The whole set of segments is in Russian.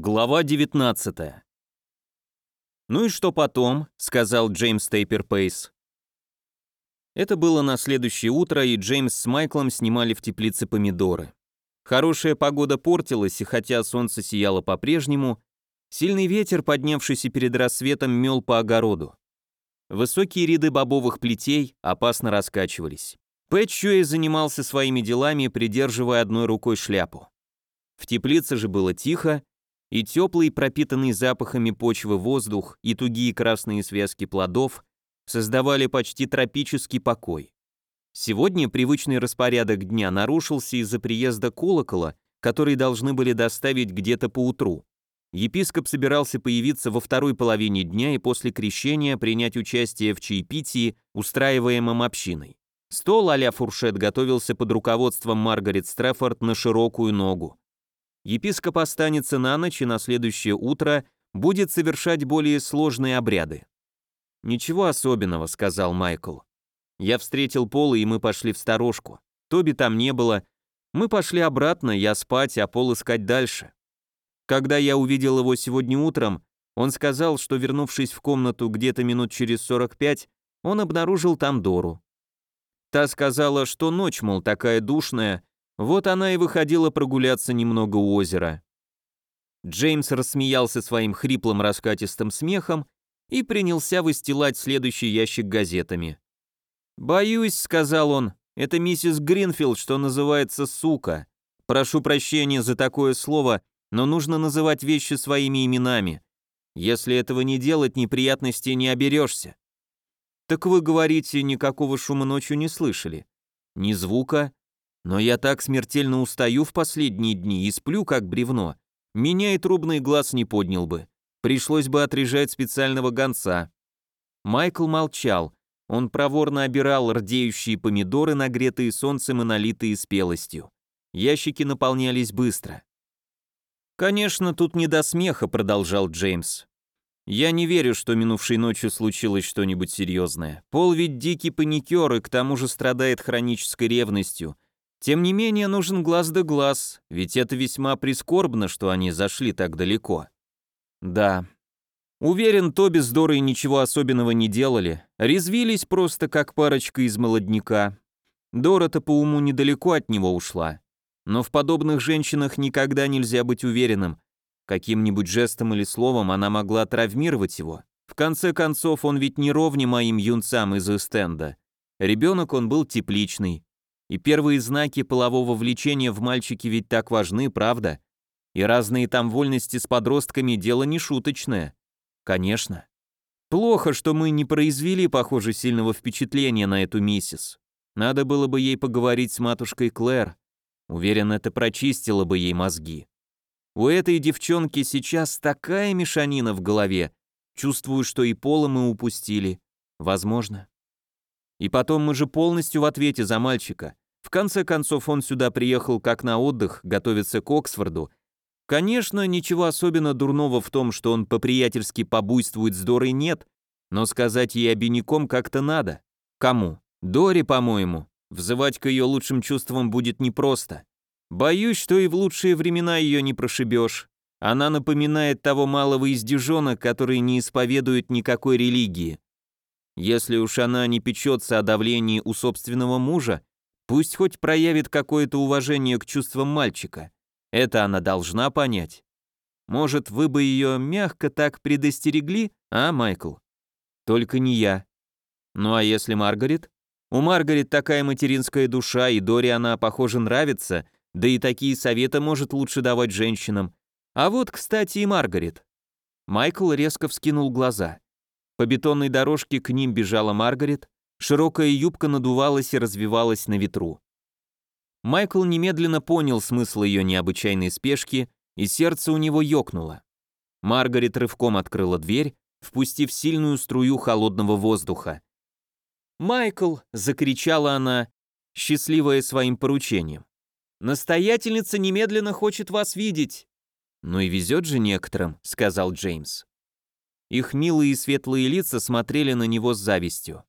Глава 19 «Ну и что потом?» — сказал Джеймс Тейпер Пейс. Это было на следующее утро, и Джеймс с Майклом снимали в теплице помидоры. Хорошая погода портилась, и хотя солнце сияло по-прежнему, сильный ветер, поднявшийся перед рассветом, мел по огороду. Высокие ряды бобовых плетей опасно раскачивались. Пэт Чуэй занимался своими делами, придерживая одной рукой шляпу. В теплице же было тихо, и теплый, пропитанный запахами почвы воздух, и тугие красные связки плодов создавали почти тропический покой. Сегодня привычный распорядок дня нарушился из-за приезда колокола, который должны были доставить где-то поутру. Епископ собирался появиться во второй половине дня и после крещения принять участие в чаепитии, устраиваемом общиной. Стол а-ля фуршет готовился под руководством Маргарет Стрэффорд на широкую ногу. Епископ останется на ночь и на следующее утро будет совершать более сложные обряды. «Ничего особенного», — сказал Майкл. «Я встретил Пола, и мы пошли в сторожку. Тоби там не было. Мы пошли обратно, я спать, а Пол искать дальше. Когда я увидел его сегодня утром, он сказал, что, вернувшись в комнату где-то минут через 45, он обнаружил там Дору. Та сказала, что ночь, мол, такая душная, вот она и выходила прогуляться немного у озера. Джеймс рассмеялся своим хриплым раскатистым смехом и принялся выстилать следующий ящик газетами. «Боюсь», — сказал он, — «это миссис Гринфилд, что называется сука. Прошу прощения за такое слово, но нужно называть вещи своими именами. Если этого не делать, неприятностей не оберешься». «Так вы говорите, никакого шума ночью не слышали?» «Ни звука, но я так смертельно устаю в последние дни и сплю как бревно. Меня и трубный глаз не поднял бы. Пришлось бы отрежать специального гонца. Майкл молчал. Он проворно обирал рдеющие помидоры, нагретые солнцем и налитые спелостью. Ящики наполнялись быстро. «Конечно, тут не до смеха», — продолжал Джеймс. «Я не верю, что минувшей ночью случилось что-нибудь серьезное. Пол ведь дикий паникер и к тому же страдает хронической ревностью. Тем не менее, нужен глаз да глаз, ведь это весьма прискорбно, что они зашли так далеко. Да. Уверен, Тоби с Дорой ничего особенного не делали, резвились просто как парочка из молодняка. Дора-то по уму недалеко от него ушла. Но в подобных женщинах никогда нельзя быть уверенным. Каким-нибудь жестом или словом она могла травмировать его. В конце концов, он ведь не ровне моим юнцам из Эстенда. Ребенок он был тепличный, и первые знаки полового влечения в мальчике ведь так важны, правда? И разные там вольности с подростками – дело не шуточное. Конечно. Плохо, что мы не произвели, похоже, сильного впечатления на эту миссис. Надо было бы ей поговорить с матушкой Клэр. Уверен, это прочистило бы ей мозги. У этой девчонки сейчас такая мешанина в голове. Чувствую, что и пола мы упустили. Возможно. И потом мы же полностью в ответе за мальчика. В конце концов, он сюда приехал как на отдых, готовиться к Оксфорду. Конечно, ничего особенно дурного в том, что он по-приятельски побуйствует с Дорой нет, но сказать ей обиняком как-то надо. Кому? Доре, по-моему. Взывать к ее лучшим чувствам будет непросто. Боюсь, что и в лучшие времена ее не прошибешь. Она напоминает того малого издежона, который не исповедует никакой религии. Если уж она не печется о давлении у собственного мужа, пусть хоть проявит какое-то уважение к чувствам мальчика. Это она должна понять. Может, вы бы ее мягко так предостерегли, а, Майкл? Только не я. Ну а если Маргарет? У Маргарет такая материнская душа, и Дори она, похоже, нравится, да и такие советы может лучше давать женщинам. А вот, кстати, и Маргарет. Майкл резко вскинул глаза. По бетонной дорожке к ним бежала Маргарет, широкая юбка надувалась и развивалась на ветру. Майкл немедленно понял смысл ее необычайной спешки, и сердце у него ёкнуло. Маргарет рывком открыла дверь, впустив сильную струю холодного воздуха. «Майкл!» — закричала она, счастливая своим поручением. «Настоятельница немедленно хочет вас видеть!» «Ну и везет же некоторым», — сказал Джеймс. Их милые и светлые лица смотрели на него с завистью.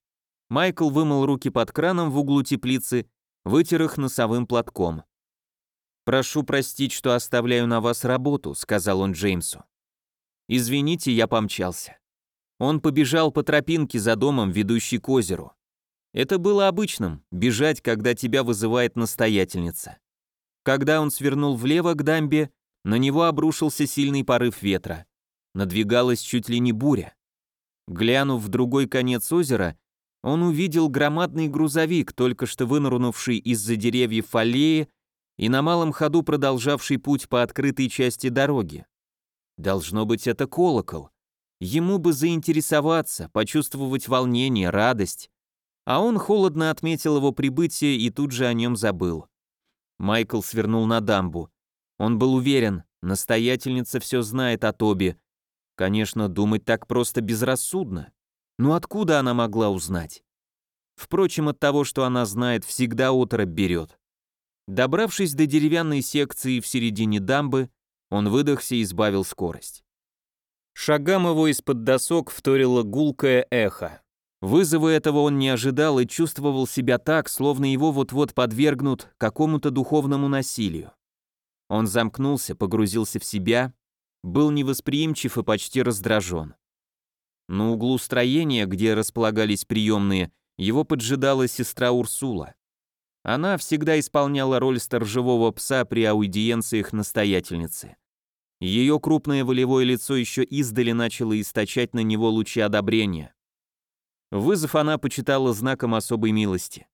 Майкл вымыл руки под краном в углу теплицы, вытер их носовым платком. «Прошу простить, что оставляю на вас работу», — сказал он Джеймсу. «Извините, я помчался». Он побежал по тропинке за домом, ведущей к озеру. Это было обычным — бежать, когда тебя вызывает настоятельница. Когда он свернул влево к дамбе, на него обрушился сильный порыв ветра. Надвигалась чуть ли не буря. Глянув в другой конец озера, он увидел громадный грузовик, только что вынырнувший из-за деревьев аллеи и на малом ходу продолжавший путь по открытой части дороги. Должно быть, это колокол. Ему бы заинтересоваться, почувствовать волнение, радость. А он холодно отметил его прибытие и тут же о нем забыл. Майкл свернул на дамбу. Он был уверен, настоятельница все знает о Тоби. Конечно, думать так просто безрассудно. Но откуда она могла узнать? Впрочем, от того, что она знает, всегда отрыв берет. Добравшись до деревянной секции в середине дамбы, он выдохся и избавил скорость. Шагам его из-под досок вторило гулкое эхо. Вызова этого он не ожидал и чувствовал себя так, словно его вот-вот подвергнут какому-то духовному насилию. Он замкнулся, погрузился в себя, был невосприимчив и почти раздражен. На углу строения, где располагались приемные, его поджидала сестра Урсула. Она всегда исполняла роль сторожевого пса при аудиенциях настоятельницы. Ее крупное волевое лицо еще издали начало источать на него лучи одобрения. Вызов она почитала знаком особой милости.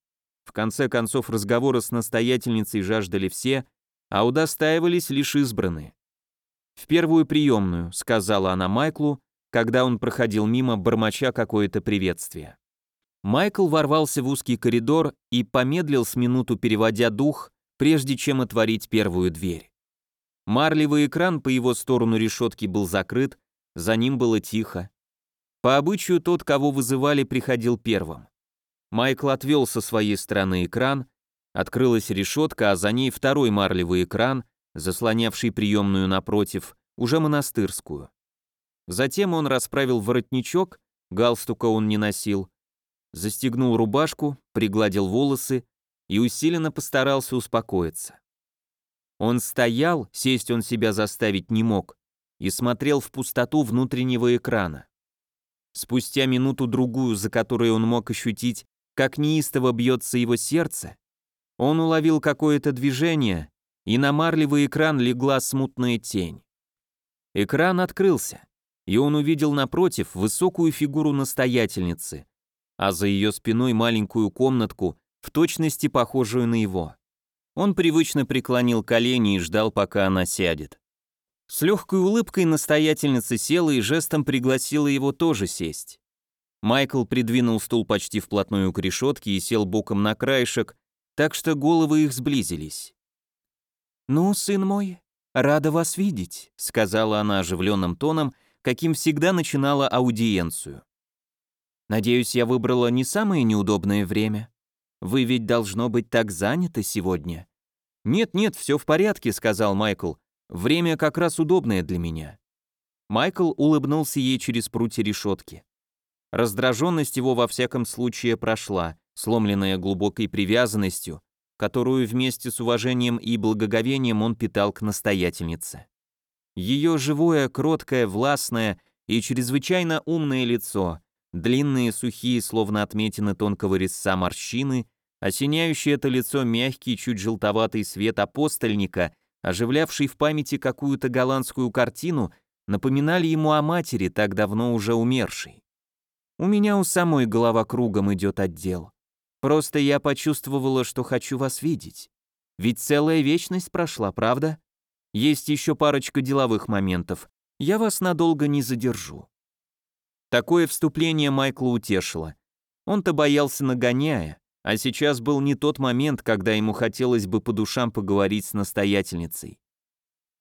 В конце концов разговора с настоятельницей жаждали все, а удостаивались лишь избранные. «В первую приемную», — сказала она Майклу, когда он проходил мимо, бормоча какое-то приветствие. Майкл ворвался в узкий коридор и помедлил с минуту, переводя дух, прежде чем отворить первую дверь. Марлевый экран по его сторону решетки был закрыт, за ним было тихо. По обычаю тот, кого вызывали, приходил первым. Майкл отвел со своей стороны экран, открылась решетка, а за ней второй марлевый экран, заслонявший приемную напротив, уже монастырскую. Затем он расправил воротничок, галстука он не носил, застегнул рубашку, пригладил волосы и усиленно постарался успокоиться. Он стоял, сесть он себя заставить не мог, и смотрел в пустоту внутреннего экрана. Спустя минуту-другую, за которой он мог ощутить, как неистово бьется его сердце, он уловил какое-то движение, и на марлевый экран легла смутная тень. Экран открылся, и он увидел напротив высокую фигуру настоятельницы, а за ее спиной маленькую комнатку, в точности похожую на его. Он привычно преклонил колени и ждал, пока она сядет. С легкой улыбкой настоятельница села и жестом пригласила его тоже сесть. Майкл придвинул стул почти вплотную к решетке и сел боком на краешек, так что головы их сблизились. «Ну, сын мой, рада вас видеть», — сказала она оживленным тоном, каким всегда начинала аудиенцию. Надеюсь, я выбрала не самое неудобное время. Вы ведь должно быть так заняты сегодня. Нет-нет, все в порядке, сказал Майкл. Время как раз удобное для меня. Майкл улыбнулся ей через прутья решетки. Раздраженность его во всяком случае прошла, сломленная глубокой привязанностью, которую вместе с уважением и благоговением он питал к настоятельнице. Ее живое, кроткое, властное и чрезвычайно умное лицо, Длинные, сухие, словно отметины тонкого резца морщины, осеняющий это лицо мягкий, чуть желтоватый свет апостольника, оживлявший в памяти какую-то голландскую картину, напоминали ему о матери, так давно уже умершей. У меня у самой голова кругом идет отдел. Просто я почувствовала, что хочу вас видеть. Ведь целая вечность прошла, правда? Есть еще парочка деловых моментов. Я вас надолго не задержу. Такое вступление Майкла утешило. Он-то боялся нагоняя, а сейчас был не тот момент, когда ему хотелось бы по душам поговорить с настоятельницей.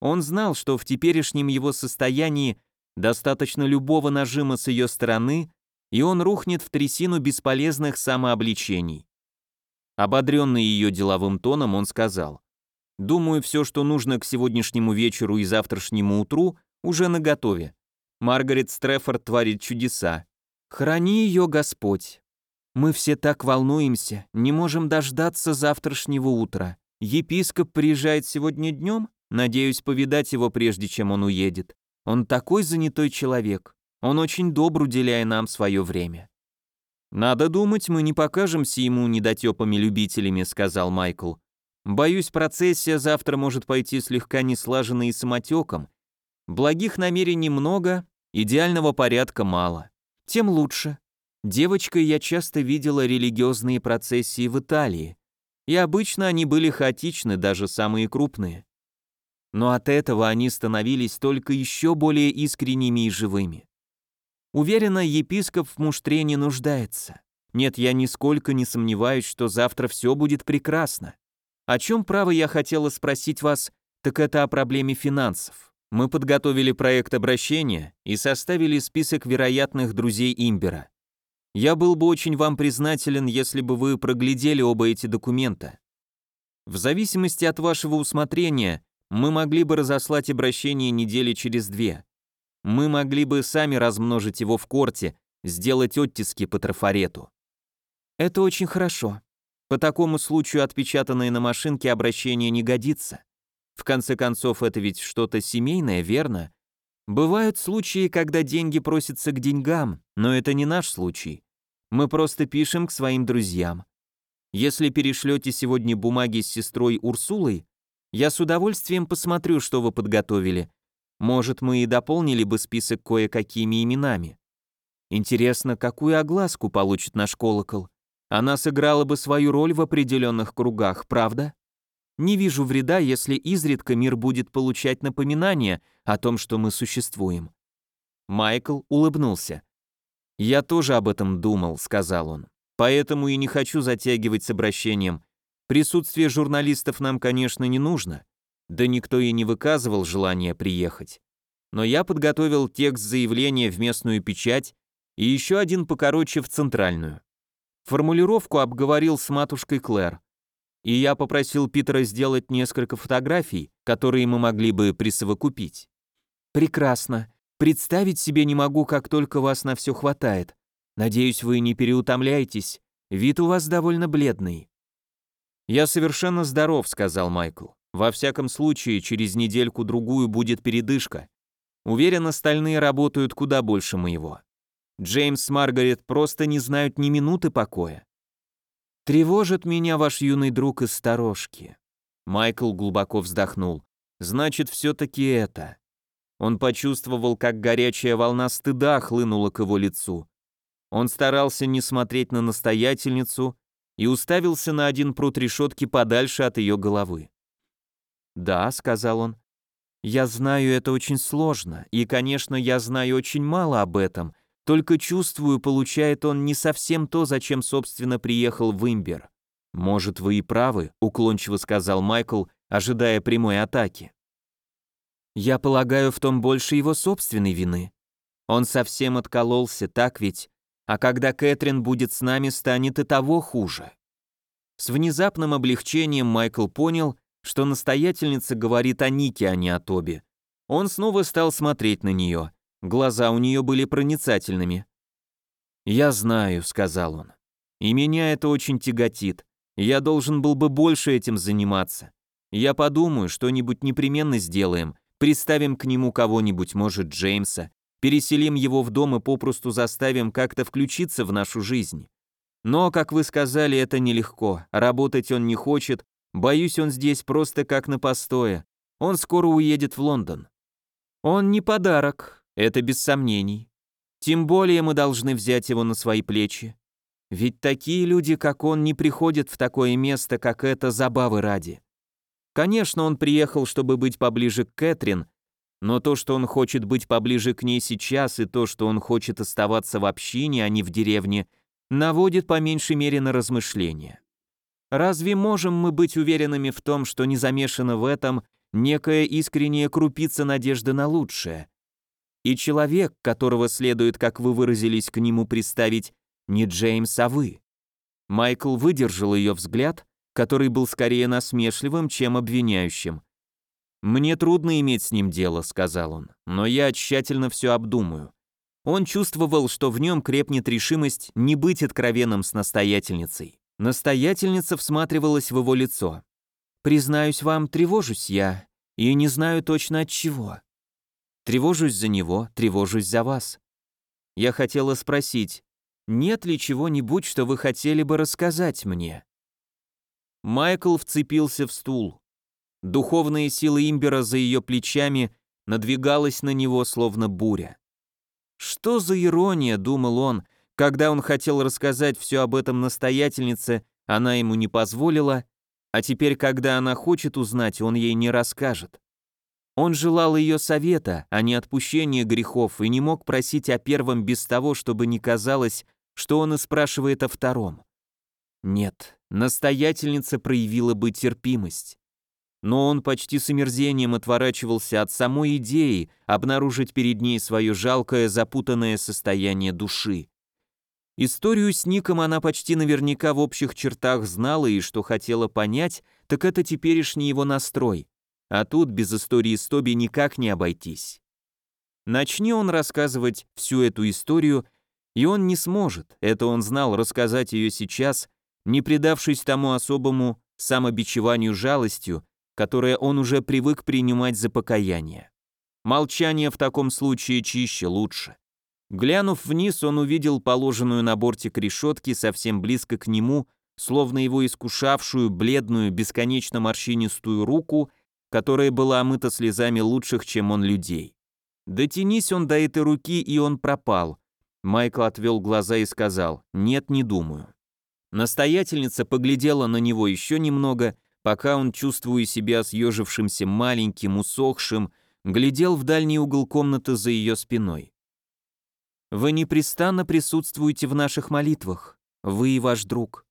Он знал, что в теперешнем его состоянии достаточно любого нажима с ее стороны, и он рухнет в трясину бесполезных самообличений. Ободренный ее деловым тоном, он сказал, «Думаю, все, что нужно к сегодняшнему вечеру и завтрашнему утру, уже наготове. Маргарет Стрефорд творит чудеса. Храни ее Господь. Мы все так волнуемся, не можем дождаться завтрашнего утра. Епископ приезжает сегодня днем? Надеюсь повидать его, прежде чем он уедет. Он такой занятой человек. Он очень добр, уделяя нам свое время». «Надо думать, мы не покажемся ему недотепами-любителями», — сказал Майкл. «Боюсь, процессия завтра может пойти слегка неслаженно и самотеком. Благих намерений много, идеального порядка мало. Тем лучше. Девочкой я часто видела религиозные процессии в Италии, и обычно они были хаотичны, даже самые крупные. Но от этого они становились только еще более искренними и живыми. Уверена, епископ в муштре не нуждается. Нет, я нисколько не сомневаюсь, что завтра все будет прекрасно. О чем, право, я хотела спросить вас, так это о проблеме финансов. Мы подготовили проект обращения и составили список вероятных друзей Имбера. Я был бы очень вам признателен, если бы вы проглядели оба эти документа. В зависимости от вашего усмотрения, мы могли бы разослать обращение недели через две. Мы могли бы сами размножить его в корте, сделать оттиски по трафарету. Это очень хорошо. По такому случаю отпечатанное на машинке обращение не годится. В конце концов, это ведь что-то семейное, верно? Бывают случаи, когда деньги просятся к деньгам, но это не наш случай. Мы просто пишем к своим друзьям. Если перешлете сегодня бумаги с сестрой Урсулой, я с удовольствием посмотрю, что вы подготовили, может, мы и дополнили бы список кое-какими именами. Интересно, какую огласку получит наш колокол? Она сыграла бы свою роль в определенных кругах, правда? Не вижу вреда, если изредка мир будет получать напоминания о том, что мы существуем. Майкл улыбнулся. «Я тоже об этом думал», — сказал он. «Поэтому и не хочу затягивать с обращением. Присутствие журналистов нам, конечно, не нужно. Да никто и не выказывал желания приехать. Но я подготовил текст заявления в местную печать и еще один покороче в центральную. Формулировку обговорил с матушкой Клэр. И я попросил Питера сделать несколько фотографий, которые мы могли бы присовокупить. Прекрасно. Представить себе не могу, как только вас на все хватает. Надеюсь, вы не переутомляетесь. Вид у вас довольно бледный. Я совершенно здоров, сказал Майкл. Во всяком случае, через недельку-другую будет передышка. Уверен, остальные работают куда больше моего. Джеймс Маргарет просто не знают ни минуты покоя. Тревожит меня ваш юный друг из сторожки. Майкл глубоко вздохнул. Значит, все-таки это. Он почувствовал, как горячая волна стыда хлынула к его лицу. Он старался не смотреть на настоятельницу и уставился на один прут решетки подальше от ее головы. «Да», — сказал он, — «я знаю, это очень сложно, и, конечно, я знаю очень мало об этом, только чувствую, получает он не совсем то, зачем, собственно, приехал в Имбер». «Может, вы и правы», — уклончиво сказал Майкл, ожидая прямой атаки. «Я полагаю, в том больше его собственной вины. Он совсем откололся, так ведь? А когда Кэтрин будет с нами, станет и того хуже». С внезапным облегчением Майкл понял, что настоятельница говорит о Нике, а не о Тоби. Он снова стал смотреть на нее. Глаза у нее были проницательными. «Я знаю», — сказал он. «И меня это очень тяготит. Я должен был бы больше этим заниматься. Я подумаю, что-нибудь непременно сделаем, приставим к нему кого-нибудь, может, Джеймса, переселим его в дом и попросту заставим как-то включиться в нашу жизнь. Но, как вы сказали, это нелегко. Работать он не хочет, Боюсь, он здесь просто как на постое. Он скоро уедет в Лондон. Он не подарок, это без сомнений. Тем более мы должны взять его на свои плечи. Ведь такие люди, как он, не приходят в такое место, как это, забавы ради. Конечно, он приехал, чтобы быть поближе к Кэтрин, но то, что он хочет быть поближе к ней сейчас, и то, что он хочет оставаться в общине, а не в деревне, наводит по меньшей мере на размышления. Разве можем мы быть уверенными в том, что не замешано в этом некая искренняя крупица надежды на лучшее? И человек, которого следует, как вы выразились, к нему представить, не Джеймс, а вы. Майкл выдержал ее взгляд, который был скорее насмешливым, чем обвиняющим. «Мне трудно иметь с ним дело», — сказал он, — «но я тщательно все обдумаю». Он чувствовал, что в нем крепнет решимость не быть откровенным с настоятельницей. Настоятельница всматривалась в его лицо. Признаюсь вам, тревожусь я, и не знаю точно от чего. Тревожусь за него, тревожусь за вас. Я хотела спросить, нет ли чего-нибудь, что вы хотели бы рассказать мне? Майкл вцепился в стул. Духовная сила имбера за ее плечами надвигалась на него, словно буря. Что за ирония, думал он, когда он хотел рассказать все об этом настоятельнице, она ему не позволила, а теперь, когда она хочет узнать, он ей не расскажет. Он желал ее совета, а не отпущения грехов, и не мог просить о первом без того, чтобы не казалось, что он и спрашивает о втором. Нет, настоятельница проявила бы терпимость. Но он почти с омерзением отворачивался от самой идеи обнаружить перед ней свое жалкое, запутанное состояние души. Историю с Ником она почти наверняка в общих чертах знала и что хотела понять, так это теперешний его настрой. А тут без истории с Тоби никак не обойтись. Начни он рассказывать всю эту историю, и он не сможет, это он знал, рассказать ее сейчас, не предавшись тому особому самобичеванию жалостью, которое он уже привык принимать за покаяние. Молчание в таком случае чище лучше. Глянув вниз, он увидел положенную на бортик решетки совсем близко к нему, словно его искушавшую, бледную, бесконечно морщинистую руку, которая была омыта слезами лучших, чем он людей. Дотянись он до этой руки, и он пропал. Майкл отвел глаза и сказал «Нет, не думаю». Настоятельница поглядела на него еще немного, пока он, чувствуя себя съежившимся маленьким, усохшим, глядел в дальний угол комнаты за ее спиной. Вы непрестанно присутствуете в наших молитвах, вы и ваш друг.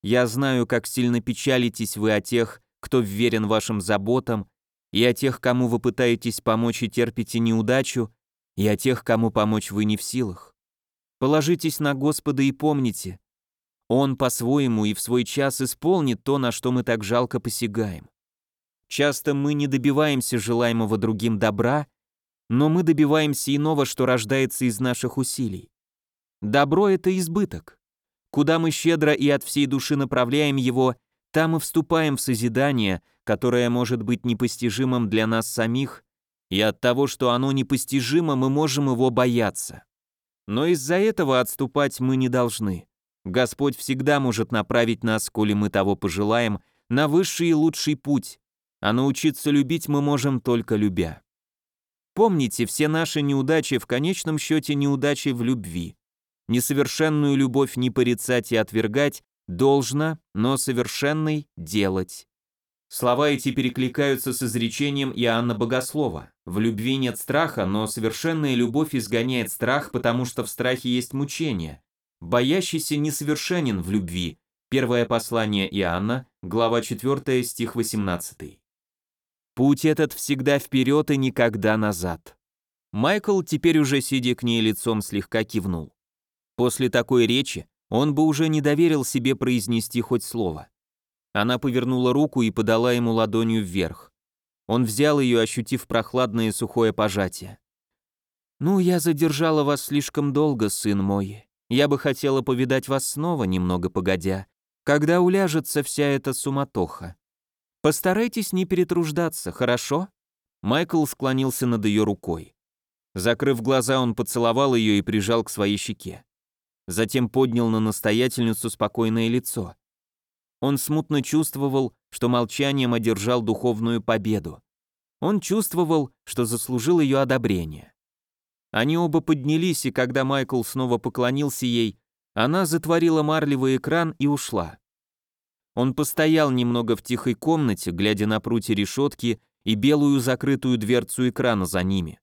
Я знаю, как сильно печалитесь вы о тех, кто верен вашим заботам, и о тех, кому вы пытаетесь помочь и терпите неудачу, и о тех, кому помочь вы не в силах. Положитесь на Господа и помните, Он по-своему и в свой час исполнит то, на что мы так жалко посягаем. Часто мы не добиваемся желаемого другим добра, но мы добиваемся иного, что рождается из наших усилий. Добро — это избыток. Куда мы щедро и от всей души направляем его, там и вступаем в созидание, которое может быть непостижимым для нас самих, и от того, что оно непостижимо, мы можем его бояться. Но из-за этого отступать мы не должны. Господь всегда может направить нас, коли мы того пожелаем, на высший и лучший путь, а научиться любить мы можем только любя. Помните, все наши неудачи в конечном счете неудачи в любви. Несовершенную любовь не порицать и отвергать должно, но совершенной делать. Слова эти перекликаются с изречением Иоанна Богослова. В любви нет страха, но совершенная любовь изгоняет страх, потому что в страхе есть мучение. Боящийся несовершенен в любви. Первое послание Иоанна, глава 4, стих 18. Путь этот всегда вперед и никогда назад. Майкл, теперь уже сидя к ней лицом, слегка кивнул. После такой речи он бы уже не доверил себе произнести хоть слово. Она повернула руку и подала ему ладонью вверх. Он взял ее, ощутив прохладное сухое пожатие. «Ну, я задержала вас слишком долго, сын мой. Я бы хотела повидать вас снова, немного погодя, когда уляжется вся эта суматоха. Постарайтесь не перетруждаться, хорошо?» Майкл склонился над ее рукой. Закрыв глаза, он поцеловал ее и прижал к своей щеке. Затем поднял на настоятельницу спокойное лицо. Он смутно чувствовал, что молчанием одержал духовную победу. Он чувствовал, что заслужил ее одобрение. Они оба поднялись, и когда Майкл снова поклонился ей, она затворила марлевый экран и ушла. Он постоял немного в тихой комнате, глядя на прутья решетки и белую закрытую дверцу экрана за ними.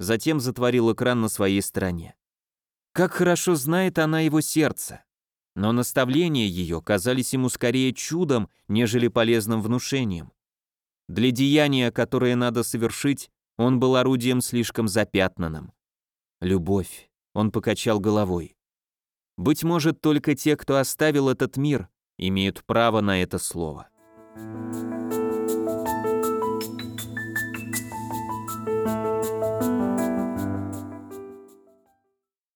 Затем затворил экран на своей стороне. Как хорошо знает она его сердце. Но наставления ее казались ему скорее чудом, нежели полезным внушением. Для деяния, которое надо совершить, он был орудием слишком запятнанным. Любовь. Он покачал головой. Быть может, только те, кто оставил этот мир, имеют право на это слово. Thank you.